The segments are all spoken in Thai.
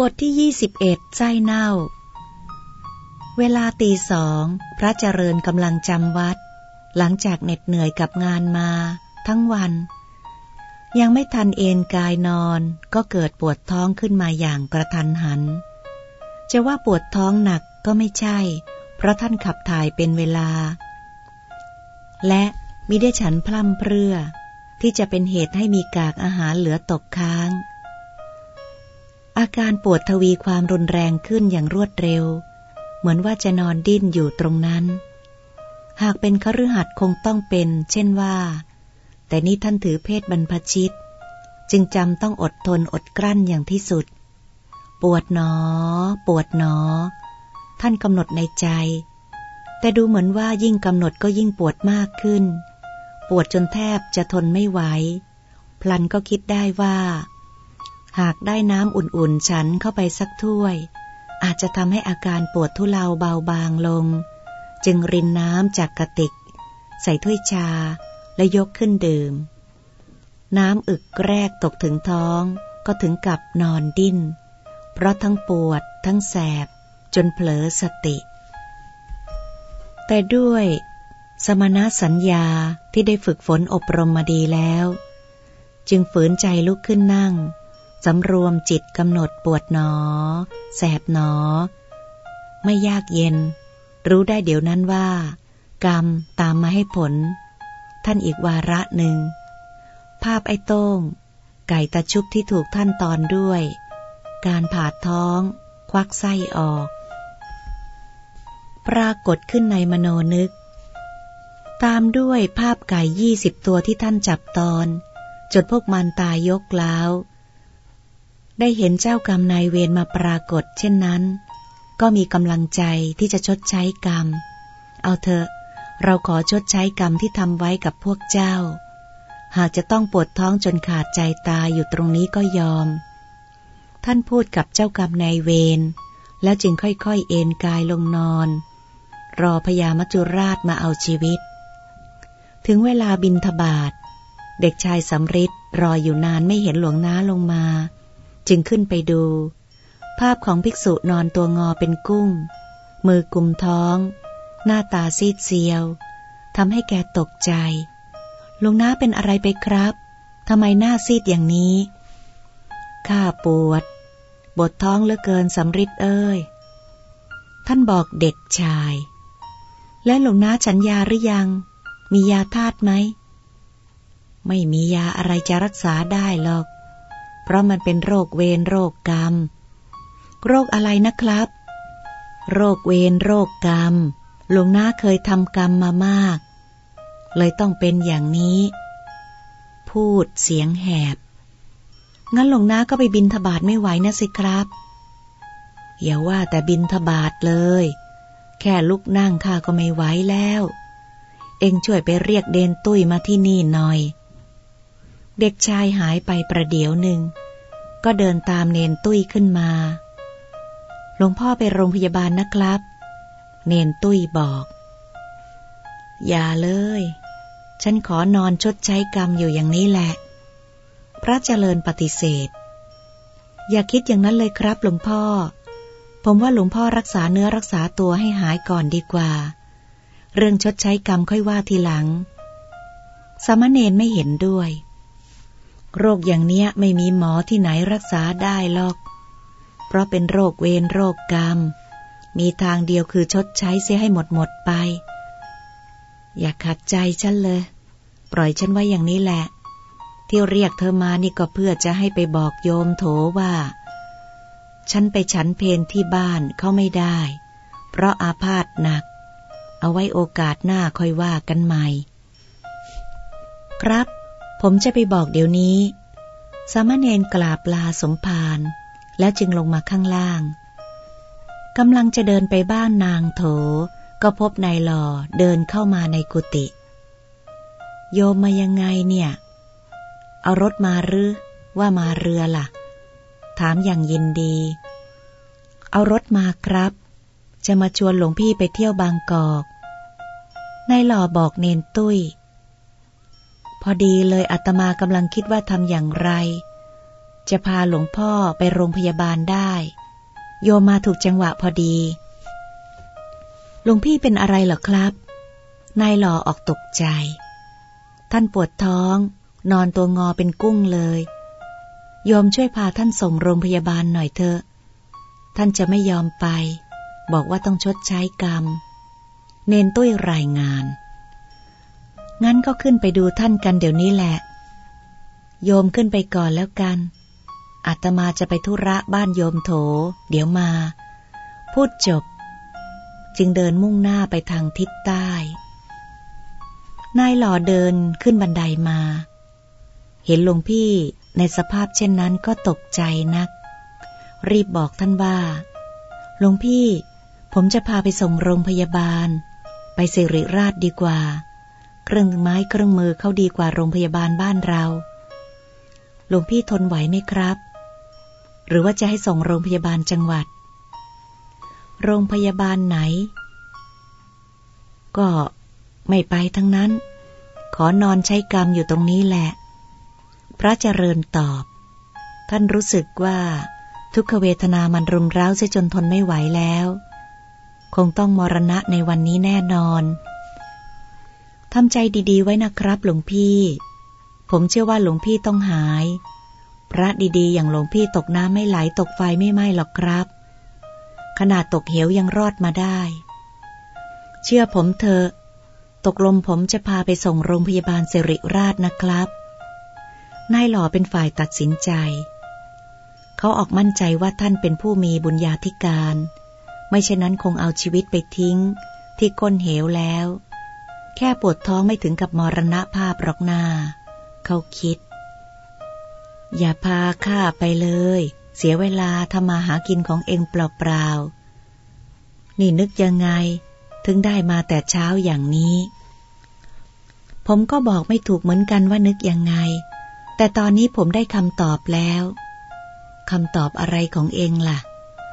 บทที่ยี่สิบเอ็ดไส้เน่า เวลาตีสองพระเจริญกำลังจำวัด หลังจากเหน็ดเหนื่อยกับงานมา ทั้งวัน ยังไม่ทันเอนกายนอนก็เกิดปวดท้องขึ้นมาอย่างกระทันหัน จะว่าปวดท้องหนักก็ไม่ใช่ เพราะท่านขับถ่ายเป็นเวลา และมิได้ฉันพล่ำเพรื่อ ที่จะเป็นเหตุให้มีกากอาหารเหลือตกค้าง อาการปวดทวีความรุนแรงขึ้นอย่างรวดเร็ว เหมือนว่าจะนอนดิ้นอยู่ตรงนั้น หากเป็นคฤหัสถ์คงต้องเป็น เช่นว่า แต่นี่ท่านถือเพศบรรพชิต จึงจำต้องอดทนอดกลั้นอย่างที่สุด ปวดหนอ ปวดหนอ ท่านกำหนดในใจ แต่ดูเหมือนว่ายิ่งกำหนดก็ยิ่งปวดมากขึ้น ปวดจนแทบจะทนไม่ไหวพลันก็คิดได้ว่า หากได้น้ำอุ่นๆ ฉันเข้าไปสักถ้วย อาจจะทำให้อาการปวดทุเลาเบาบางลง จึงรินน้ำจากกระติก ใส่ถ้วยชาและยกขึ้นดื่ม น้ำอึกแรกตกถึงท้องก็ถึงกับนอนดิ้น เพราะทั้งปวดทั้งแสบ จนเผลอสติ แต่ด้วย สมณสัญญาที่ได้ฝึกฝนอบรมมาดีแล้ว จึงฝืนใจลุกขึ้นนั่ง สำรวมจิตกำหนดปวดหนอ แสบหนอ ไม่ยากเย็น รู้ได้เดี๋ยวนั้นว่า กรรมตามมาให้ผล ท่านอีกวาระหนึ่ง ภาพไอ้โต้ง ไก่ตะชุบที่ถูกท่านตอนด้วย การผ่าท้อง ควักไส้ออก ปรากฏขึ้นในมโนนึก ตามด้วยภาพไก่ยี่สิบตัวที่ท่านจับตอนจนพวกมันตายยกแล้ว ได้เห็นเจ้ากรรมนายเวรมาปรากฏ เช่นนั้น ก็มีกำลังใจที่จะชดใช้กรรม เอาเถอะ เราขอชดใช้กรรมที่ทำไว้กับพวกเจ้า หากจะต้องปวดท้องจนขาดใจตายอยู่ตรงนี้ก็ยอม ท่านพูดกับเจ้ากรรมนายเวรแล้วจึงค่อยๆ เอนกายลงนอน รอพญามัจจุราชมาเอาชีวิต ถึงเวลาบินทบาท เด็กชายสำริดรออยู่นานไม่เห็นหลวงน้าลงมา จึงขึ้นไปดู ภาพของภิกษุนอนตัวงอเป็นกุ้ง มือกุมท้อง หน้าตาซีดเซียวทำให้แกตกใจลุงน้าเป็นอะไรไปครับทำไมหน้าซีดอย่างนี้ ข้าปวด บทท้องเหลือเกินสำริดเอ้ย ท่านบอกเด็กชาย และหลวงน้าฉันยาหรือยัง มียาธาตุไหม ไม่มียาอะไรจะรักษาได้หรอก เพราะมันเป็นโรคเวรโรคกรรม โรคอะไรนะครับ โรคเวรโรคกรรม หลวงน้าเคยทำกรรมมามาก เลยต้องเป็นอย่างนี้ พูดเสียงแหบ งั้นหลวงน้าก็ไปบินทบาทไม่ไหวนะสิครับ อย่าว่าแต่บินทบาทเลย แค่ลุกนั่งข้าก็ไม่ไหวแล้ว เองช่วยไปเรียกเดนตุ้ยมาที่นี่หน่อย เด็กชายหายไปประเดี๋ยวหนึ่ง ก็เดินตามเนนตุ้ยขึ้นมา หลวงพ่อไปโรงพยาบาลนะครับ เนนตุ้ยบอก อย่าเลย ฉันขอนอนชดใช้กรรมอยู่อย่างนี้แหละ พระเจริญปฏิเสธ อย่าคิดอย่างนั้นเลยครับหลวงพ่อ ผมว่าหลวงพ่อรักษาเนื้อรักษาตัวให้หายก่อนดีกว่า เรื่องชดใช้กรรมค่อยว่าทีหลัง สมณเณรไม่เห็นด้วย โรคอย่างเนี้ยไม่มีหมอที่ไหนรักษาได้หรอก เพราะเป็นโรคเวรโรคกรรม มีทางเดียวคือชดใช้เสียให้หมดหมดไป อย่าขัดใจฉันเลย ปล่อยฉันไว้อย่างนี้แหละ ที่เรียกเธอมานี่ก็เพื่อจะให้ไปบอกโยมโถว่า ฉันไปฉันเพนที่บ้านเขาไม่ได้ เพราะอาพาธหนัก เอาไว้โอกาสหน้าค่อยว่ากันใหม่ ครับ ผมจะไปบอกเดี๋ยวนี้ สามเณรกราบลาสมภารแล้วจึงลงมาข้างล่างกำลังจะเดินไปบ้านนางโถ ก็พบนายหล่อเดินเข้ามาในกุฏิโยมมายังไงเนี่ย เอารถมาหรือว่ามาเรือละ่ะ ถามอย่างยินดี เอารถมาครับ จะมาชวนหลวงพี่ไปเที่ยวบางกอกนายหล่อบอกเนนตุ้ย พอดีเลยอาตมากำลังคิดว่าทำอย่างไร จะพาหลวงพ่อไปโรงพยาบาลได้ โยมมาถูกจังหวะพอดีหลวงพี่เป็นอะไรเหรอครับ นายหล่อออกตกใจ ท่านปวดท้อง นอนตัวงอเป็นกุ้งเลย โยมช่วยพาท่านส่งโรงพยาบาลหน่อยเถอะ ท่านจะไม่ยอมไป บอกว่าต้องชดใช้กรรม เนนตุ้ยรายงาน งั้นก็ขึ้นไปดูท่านกันเดี๋ยวนี้แหละ โยมขึ้นไปก่อนแล้วกัน อาตมาจะไปธุระบ้านโยมโถ เดี๋ยวมา พูดจบ จึงเดินมุ่งหน้าไปทางทิศใต้ นายหล่อเดินขึ้นบันไดมา เห็นหลวงพี่ในสภาพเช่นนั้นก็ตกใจนัก รีบบอกท่านว่า หลวงพี่ ผมจะพาไปส่งโรงพยาบาล ไปสิริราชดีกว่า เครื่องไม้เครื่องมือเขาดีกว่าโรงพยาบาลบ้านเราหลวงพี่ทนไหวไหมครับ หรือว่าจะให้ส่งโรงพยาบาลจังหวัด โรงพยาบาลไหน ก็ไม่ไปทั้งนั้น ขอนอนใช้กรรมอยู่ตรงนี้แหละ พระเจริญตอบ ท่านรู้สึกว่าทุกขเวทนามันรุมร้าวเสียจนทนไม่ไหวแล้ว คงต้องมรณะในวันนี้แน่นอน ทำใจดีๆไว้นะครับหลวงพี่ ผมเชื่อว่าหลวงพี่ต้องหาย พระดีๆ อย่างหลวงพี่ตกน้ำไม่ไหลตกไฟไม่ไหม้หรอกครับ ขนาดตกเหวยังรอดมาได้ เชื่อผมเถอะ ตกลมผมจะพาไปส่งโรงพยาบาลสิริราชนะครับ นายหล่อเป็นฝ่ายตัดสินใจ เขาออกมั่นใจว่าท่านเป็นผู้มีบุญญาธิการ ไม่เช่นนั้นคงเอาชีวิตไปทิ้งที่ก้นเหวแล้ว แค่ปวดท้องไม่ถึงกับมรณะภาพหรอกนา เขาคิด อย่าพาข้าไปเลย เสียเวลาทำมาหากินของเองเปล่าๆ นี่นึกยังไง ถึงได้มาแต่เช้าอย่างนี้ ผมก็บอกไม่ถูกเหมือนกันว่านึกยังไง แต่ตอนนี้ผมได้คำตอบแล้วคำตอบอะไรของเองล่ะ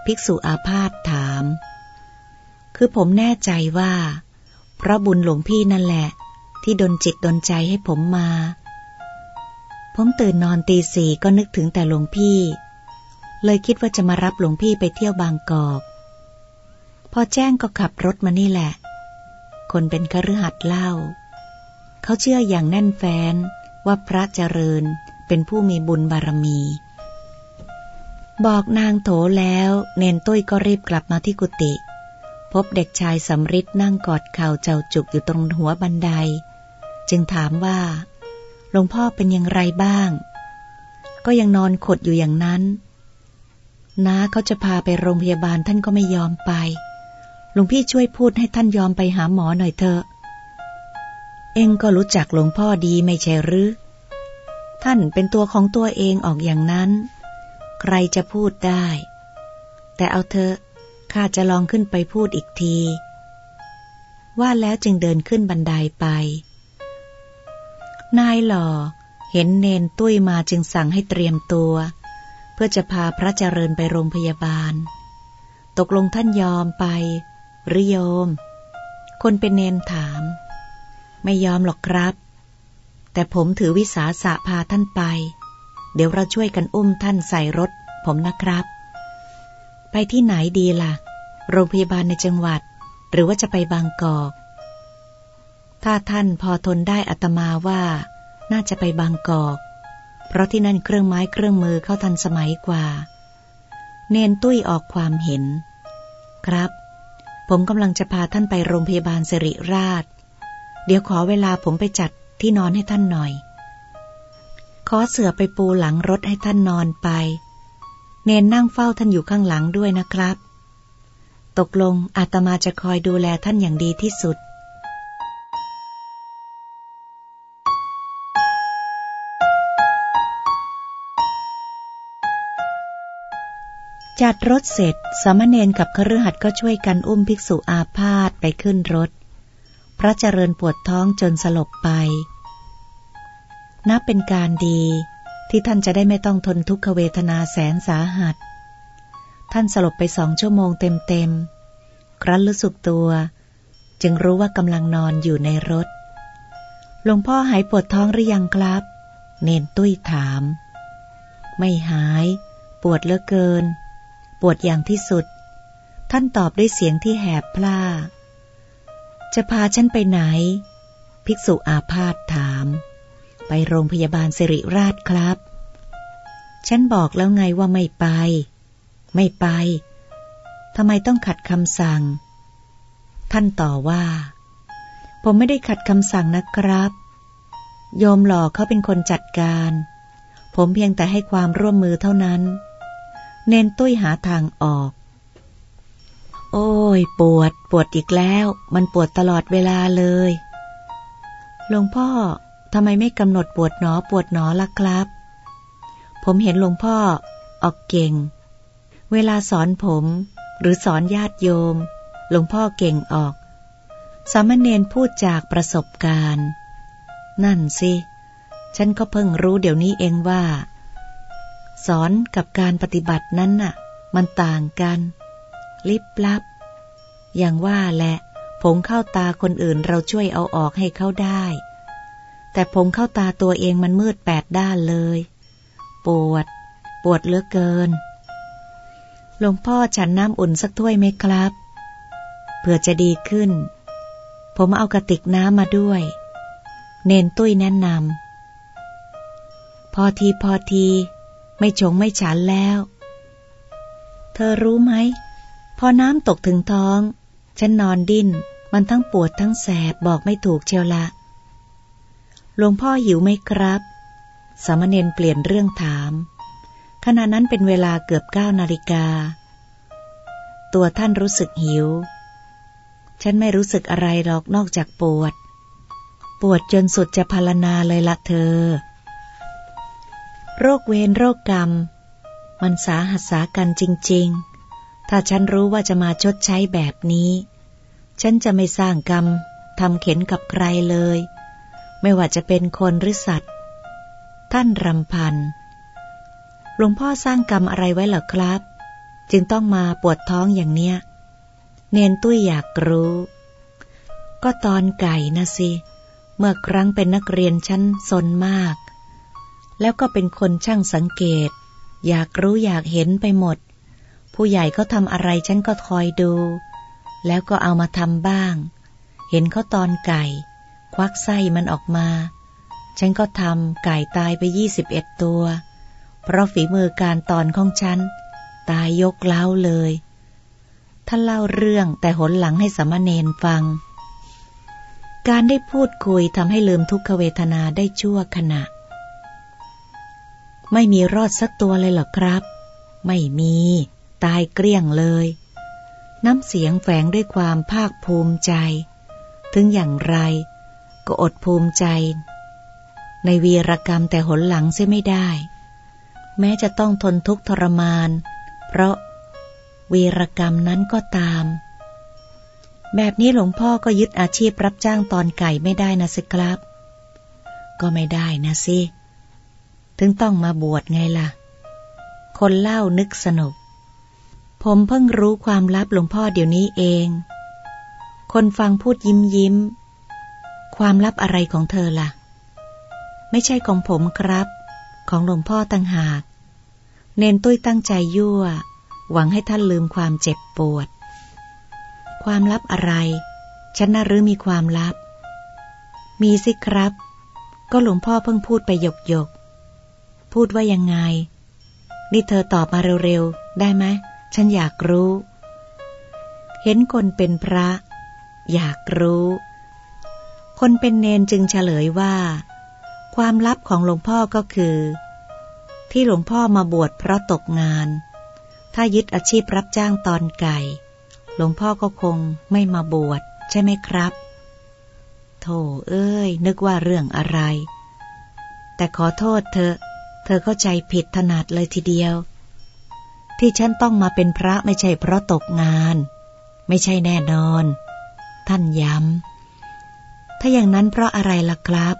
ภิกษุอาพาธถาม คือผมแน่ใจว่า เพราะบุญหลวงพี่นั่นแหละ ที่ดนจิตดนใจให้ผมมา ผมตื่นนอนตีสี่ก็นึกถึงแต่หลวงพี่ เลยคิดว่าจะมารับหลวงพี่ไปเที่ยวบางกอก พอแจ้งก็ขับรถมานี่แหละ คนเป็นคฤหัสถ์เล่า เขาเชื่ออย่างแน่นแฟ้นว่าพระเจริญเป็นผู้มีบุญบารมีบอกนางโถแล้ว เนนตุ้ยก็รีบกลับมาที่กุฏิ พบเด็กชายสำริดนั่งกอดเข่าเจ้าจุกอยู่ตรงหัวบันได จึงถามว่า หลวงพ่อเป็นอย่างไรบ้าง ก็ยังนอนขดอยู่อย่างนั้น น้าเขาจะพาไปโรงพยาบาลท่านก็ไม่ยอมไป หลวงพี่ช่วยพูดให้ท่านยอมไปหาหมอหน่อยเถอะ เองก็รู้จักหลวงพ่อดีไม่ใช่หรือ ท่านเป็นตัวของตัวเองออกอย่างนั้น ใครจะพูดได้ แต่เอาเถอะ ข้าจะลองขึ้นไปพูดอีกที ว่าแล้วจึงเดินขึ้นบันไดไป นายหล่อ เห็นเนนตุ้ยมาจึงสั่งให้เตรียมตัว เพื่อจะพาพระเจริญไปโรงพยาบาล ตกลงท่านยอมไป หรือโยม คนเป็นเนนถาม ไม่ยอมหรอกครับ แต่ผมถือวิสาสะพาท่านไป เดี๋ยวเราช่วยกันอุ้มท่านใส่รถ ผมนะครับ ไปที่ไหนดีละ่ะ โรงพยาบาลในจังหวัด หรือว่าจะไปบางกอก ถ้าท่านพอทนได้อัตมาว่า น่าจะไปบางกอก เพราะที่นั่นเครื่องไม้เครื่องมือเข้าทันสมัยกว่า เนนตุ้ยออกความเห็น ครับ ผมกำลังจะพาท่านไปโรงพยาบาลสิริราช เดี๋ยวขอเวลาผมไปจัดที่นอนให้ท่านหน่อย ขอเสือไปปูหลังรถให้ท่านนอนไป เนนนั่งเฝ้าท่านอยู่ข้างหลังด้วยนะครับ ตกลงอาตมาจะคอยดูแลท่านอย่างดีที่สุดจัดรถเสร็จ สามเณรกับคฤหัสถ์ก็ช่วยกันอุ้มภิกษุอาพาธไปขึ้นรถ พระเจริญปวดท้องจนสลบไป นับเป็นการดี ที่ท่านจะได้ไม่ต้องทนทุกขเวทนาแสนสาหัส ท่านสลบไปสองชั่วโมงเต็มๆ ครั้นรู้สึกตัว จึงรู้ว่ากำลังนอนอยู่ในรถ หลวงพ่อหายปวดท้องหรือยังครับ เนนตุ้ยถาม ไม่หาย ปวดเหลือเกิน ปวดอย่างที่สุด ท่านตอบด้วยเสียงที่แหบพล่า จะพาฉันไปไหน ภิกษุอาพาธถาม ไปโรงพยาบาลสิริราชครับ ฉันบอกแล้วไงว่าไม่ไป ไม่ไป ทำไมต้องขัดคำสั่ง ท่านต่อว่า ผมไม่ได้ขัดคำสั่งนะครับ โยมหลอกเขาเป็นคนจัดการ ผมเพียงแต่ให้ความร่วมมือเท่านั้น เน้นตุ้ยหาทางออก โอ้ย ปวด ปวดอีกแล้ว มันปวดตลอดเวลาเลย หลวงพ่อ ทำไมไม่กำหนดปวดหนอปวดหนอล่ะครับ ผมเห็นหลวงพ่อ ออกเก่ง เวลาสอนผม หรือสอนญาติโยม หลวงพ่อเก่งออก สามเณรพูดจากประสบการณ์ นั่นสิ ฉันก็เพิ่งรู้เดี๋ยวนี้เองว่า สอนกับการปฏิบัตินั้นน่ะ มันต่างกัน ลิบลับ อย่างว่าแหละ ผงเข้าตาคนอื่นเราช่วยเอาออกให้เขาได้ แต่ผงเข้าตาตัวเองมันมืดแปดด้านเลย ปวด ปวดเหลือเกิน หลวงพ่อฉันน้ำอุ่นสักถ้วยไหมครับเพื่อจะดีขึ้น ผมเอากระติกน้ำมาด้วย เนนตุ้ยแนะนำพอทีพอที ไม่ชงไม่ฉันแล้ว เธอรู้ไหม พอน้ำตกถึงท้อง ฉันนอนดิ้น มันทั้งปวดทั้งแสบบอกไม่ถูกเชียวละ หลวงพ่อหิวไหมครับ สามเณรเปลี่ยนเรื่องถาม ขณะนั้นเป็นเวลาเกือบเก้านาฬิกา ตัวท่านรู้สึกหิว ฉันไม่รู้สึกอะไรหรอกนอกจากปวด ปวดจนสุดจะพารณาเลยละเธอ โรคเวรโรคกรรม มันสาหัสสากันจริง ๆ ถ้าฉันรู้ว่าจะมาชดใช้แบบนี้ ฉันจะไม่สร้างกรรมทำเข็นกับใครเลย ไม่ว่าจะเป็นคนหรือสัตว์ ท่านรำพัน หลวงพ่อสร้างกรรมอะไรไว้เหรอครับ จึงต้องมาปวดท้องอย่างเนี้ย เนนตุ้ยอยากรู้ ก็ตอนไก่นะสิ เมื่อครั้งเป็นนักเรียนชั้นซนมาก แล้วก็เป็นคนช่างสังเกต อยากรู้อยากเห็นไปหมด ผู้ใหญ่เขาทำอะไรฉันก็คอยดู แล้วก็เอามาทำบ้าง เห็นเขาตอนไก่ ควักไส้มันออกมา ฉันก็ทำไก่ตายไปยี่สิบเอ็ดตัว เพราะฝีมือการตอนของฉัน ตายยกเล้าเลย ท่านเล่าเรื่องแต่หนหลังให้สมณเณรฟัง การได้พูดคุยทำให้ลืมทุกขเวทนาได้ชั่วขณะ ไม่มีรอดสักตัวเลยหรอครับ ไม่มี ตายเกลี้ยงเลยน้ำเสียงแฝงด้วยความภาคภูมิใจ ถึงอย่างไร ก็อดภูมิใจ ในวีรกรรมแต่หนหลังเสียไม่ได้ แม้จะต้องทนทุกข์ทรมาน เพราะวีรกรรมนั้นก็ตาม แบบนี้หลวงพ่อก็ยึดอาชีพรับจ้างตอนไก่ไม่ได้นะสิครับ ก็ไม่ได้นะสิ ถึงต้องมาบวชไงล่ะ คนเล่านึกสนุก ผมเพิ่งรู้ความลับหลวงพ่อเดี๋ยวนี้เอง คนฟังพูดยิ้มยิ้ม ความลับอะไรของเธอล่ะ ไม่ใช่ของผมครับ ของหลวงพ่อตั้งหาก เนนตุ้ยตั้งใจยั่ว หวังให้ท่านลืมความเจ็บปวด ความลับอะไร ฉันน่ารือมีความลับ มีสิครับ ก็หลวงพ่อเพิ่งพูดไปหยกหยก พูดว่ายังไง นี่เธอตอบมาเร็วๆ ได้ไหม ฉันอยากรู้ เห็นคนเป็นพระ อยากรู้ คนเป็นเนนจึงเฉลยว่า ความลับของหลวงพ่อก็คือ ที่หลวงพ่อมาบวชเพราะตกงาน ถ้ายึดอาชีพรับจ้างตอนไก่ หลวงพ่อก็คงไม่มาบวชใช่ไหมครับ โธ่เอ้ย นึกว่าเรื่องอะไร แต่ขอโทษเธอ เธอเข้าใจผิดถนัดเลยทีเดียว ที่ฉันต้องมาเป็นพระไม่ใช่เพราะตกงาน ไม่ใช่แน่นอน ท่านย้ำ ถ้าอย่างนั้นเพราะอะไรล่ะครับ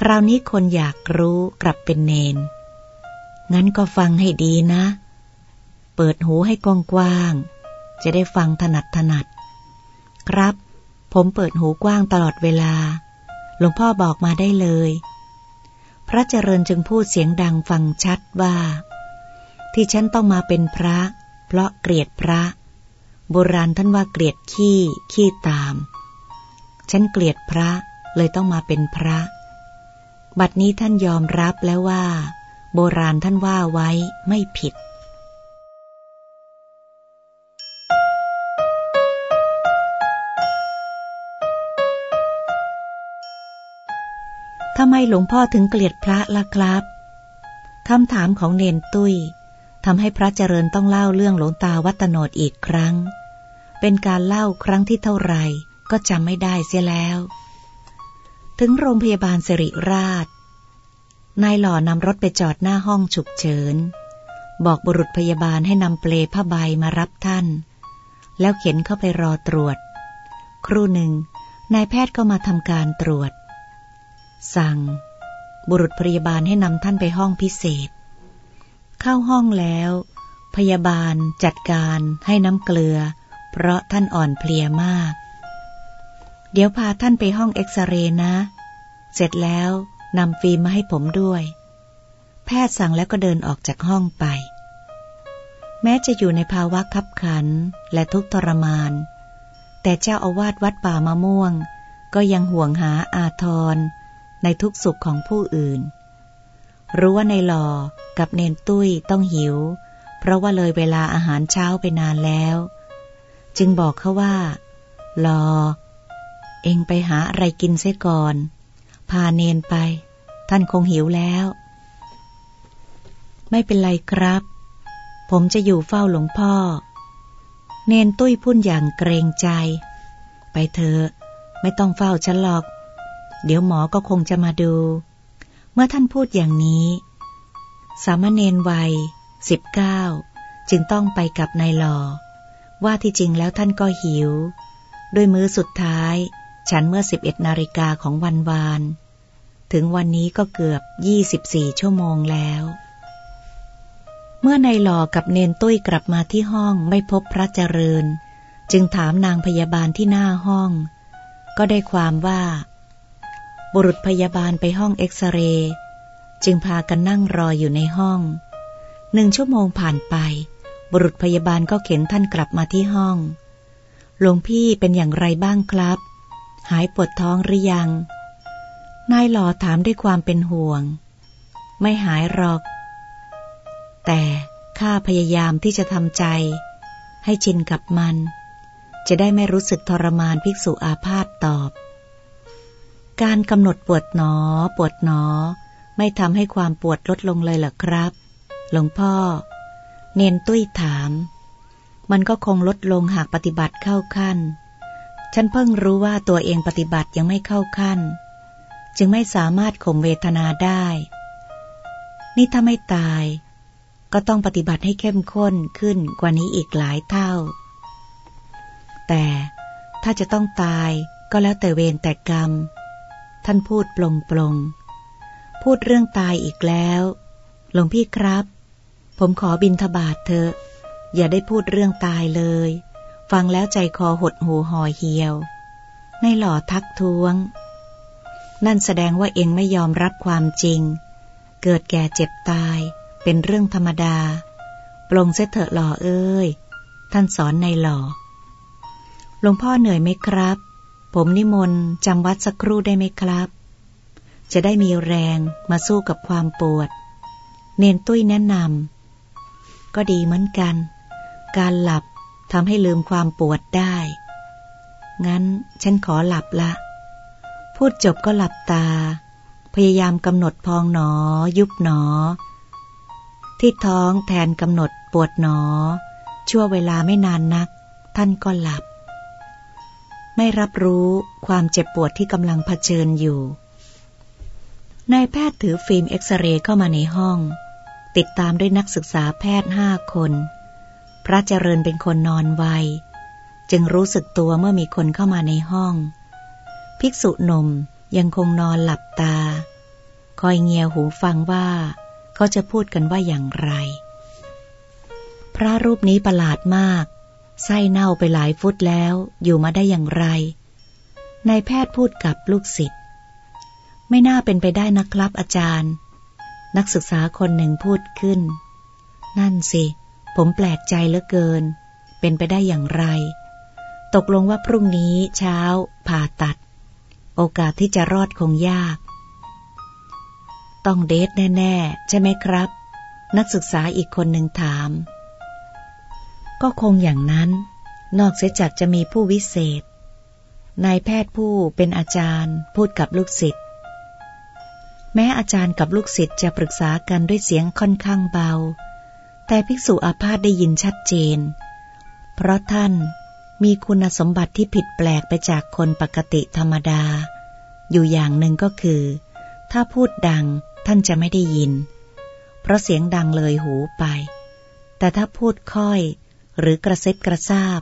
คราวนี้คนอยากรู้กลับเป็นเนน งั้นก็ฟังให้ดีนะ เปิดหูให้กว้างๆ จะได้ฟังถนัดถนัด ครับ ผมเปิดหูกว้างตลอดเวลา หลวงพ่อบอกมาได้เลย พระเจริญจึงพูดเสียงดังฟังชัดว่า ที่ฉันต้องมาเป็นพระ เพราะเกลียดพระ โบราณท่านว่าเกลียดขี้ขี้ตาม ฉันเกลียดพระเลยต้องมาเป็นพระ บัดนี้ท่านยอมรับแล้วว่า โบราณท่านว่าไว้ไม่ผิดทำไมหลวงพ่อถึงเกลียดพระล่ะครับคำถามของเนนตุ้ยทำให้พระเจริญต้องเล่าเรื่องหลวงตาวัตโนดอีกครั้ง เป็นการเล่าครั้งที่เท่าไหร่ ก็จำไม่ได้เสียแล้ว ถึงโรงพยาบาลสิริราช นายหล่อนำรถไปจอดหน้าห้องฉุกเฉิน บอกบุรุษพยาบาลให้นำเปลผ้าใบมารับท่าน แล้วเข็นเข้าไปรอตรวจ ครู่หนึ่ง นายแพทย์ก็มาทำการตรวจ สั่ง บุรุษพยาบาลให้นำท่านไปห้องพิเศษ เข้าห้องแล้ว พยาบาลจัดการให้น้ำเกลือ เพราะท่านอ่อนเพลียมาก เดี๋ยวพาท่านไปห้องเอ็กซเรย์นะ เสร็จแล้วนำฟิล์มมาให้ผมด้วย แพทย์สั่งแล้วก็เดินออกจากห้องไป แม้จะอยู่ในภาวะคับขันและทุกทรมาน แต่เจ้าอาวาสวัดป่ามะม่วง ก็ยังห่วงหาอาทร ในทุกสุขของผู้อื่น รู้ว่าในหลอกับเนนตุ้ยต้องหิว เพราะว่าเลยเวลาอาหารเช้าไปนานแล้ว จึงบอกเขาว่าหลอ องไปหาอะไรกินเสียก่อน พาเนนไป ท่านคงหิวแล้ว ไม่เป็นไรครับ ผมจะอยู่เฝ้าหลวงพ่อ เนนตุ้ยพูดอย่างเกรงใจ ไปเถอะไม่ต้องเฝ้าฉันหรอก เดี๋ยวหมอก็คงจะมาดู เมื่อท่านพูดอย่างนี้ สามเณรวัยสิบเก้าจึงต้องไปกับนายหลอว่าที่จริงแล้วท่านก็หิว ด้วยมื้อสุดท้าย ฉันเมื่อสิบเอ็ดนาฬิกาของวันวาน ถึงวันนี้ก็เกือบยี่สิบสี่ชั่วโมงแล้ว เมื่อนายหลอกับเนนตุ้ยกลับมาที่ห้องไม่พบพระเจริญ จึงถามนางพยาบาลที่หน้าห้อง ก็ได้ความว่า บุรุษพยาบาลไปห้องเอ็กซเรย์จึงพากันนั่งรออยู่ในห้องหนึ่งชั่วโมงผ่านไป บุรุษพยาบาลก็เข็นท่านกลับมาที่ห้อง หลวงพี่เป็นอย่างไรบ้างครับ หายปวดท้องหรือยัง นายหล่อถามด้วยความเป็นห่วง ไม่หายหรอก แต่ข้าพยายามที่จะทำใจ ให้ชินกับมัน จะได้ไม่รู้สึกทรมานภิกษุอาพาธตอบ การกำหนดปวดหนอ ปวดหนอ ไม่ทำให้ความปวดลดลงเลยเหรอครับ หลวงพ่อ เนนตุ้ยถาม มันก็คงลดลงหากปฏิบัติเข้าขั้น ฉันเพิ่งรู้ว่าตัวเองปฏิบัติยังไม่เข้าขั้น จึงไม่สามารถข่มเวทนาได้ นี่ถ้าไม่ตาย ก็ต้องปฏิบัติให้เข้มข้นขึ้นกว่านี้อีกหลายเท่า แต่ถ้าจะต้องตายก็แล้วแต่เวรแต่กรรม ท่านพูดปลงปลงพูดเรื่องตายอีกแล้ว หลวงพี่ครับ ผมขอบินทบาทเถอะ อย่าได้พูดเรื่องตายเลย ฟังแล้วใจคอหดหูห่อเหี่ยวในหล่อทักท้วง นั่นแสดงว่าเองไม่ยอมรับความจริง เกิดแก่เจ็บตาย เป็นเรื่องธรรมดา ปลงเสเถอะหล่อเอ้ย ท่านสอนในหล่อ หลวงพ่อเหนื่อยไหมครับ ผมนิมนต์จำวัดสักครู่ได้ไหมครับ จะได้มีแรงมาสู้กับความปวด เนนตุ้ยแนะนำก็ดีเหมือนกัน การหลับ ทำให้ลืมความปวดได้ งั้นฉันขอหลับละ พูดจบก็หลับตา พยายามกำหนดพองหนอ ยุบหนอ ที่ท้องแทนกำหนดปวดหนอ ชั่วเวลาไม่นานนัก ท่านก็หลับ ไม่รับรู้ความเจ็บปวดที่กำลังเผชิญอยู่นายแพทย์ถือฟิล์มเอ็กซเรย์เข้ามาในห้อง ติดตามด้วยนักศึกษาแพทย์ห้าคน พระเจริญเป็นคนนอนไว จึงรู้สึกตัวเมื่อมีคนเข้ามาในห้อง ภิกษุหนุ่มยังคงนอนหลับตา คอยเงียหูฟังว่า เขาจะพูดกันว่าอย่างไร พระรูปนี้ประหลาดมาก ไส้เน่าไปหลายฟุตแล้วอยู่มาได้อย่างไร นายแพทย์พูดกับลูกศิษย์ ไม่น่าเป็นไปได้นะครับอาจารย์ นักศึกษาคนหนึ่งพูดขึ้น นั่นสิ ผมแปลกใจเหลือเกิน เป็นไปได้อย่างไร ตกลงว่าพรุ่งนี้เช้า ผ่าตัด โอกาสที่จะรอดคงยาก ต้องเดทแน่ ๆ ใช่ไหมครับ นักศึกษาอีกคนหนึ่งถาม ก็คงอย่างนั้น นอกเสียจากจะมีผู้วิเศษ นายแพทย์ผู้เป็นอาจารย์พูดกับลูกศิษย์แม้อาจารย์กับลูกศิษย์จะปรึกษากันด้วยเสียงค่อนข้างเบา แต่ภิกษุอาพาธได้ยินชัดเจน เพราะท่านมีคุณสมบัติที่ผิดแปลกไปจากคนปกติธรรมดา อยู่อย่างหนึ่งก็คือ ถ้าพูดดังท่านจะไม่ได้ยิน เพราะเสียงดังเลยหูไป แต่ถ้าพูดค่อยหรือกระซิบกระซาบ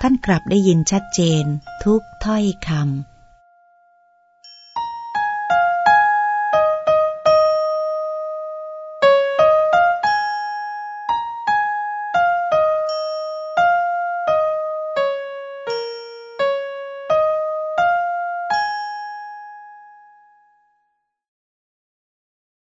ท่านกลับได้ยินชัดเจนทุกถ้อยคำ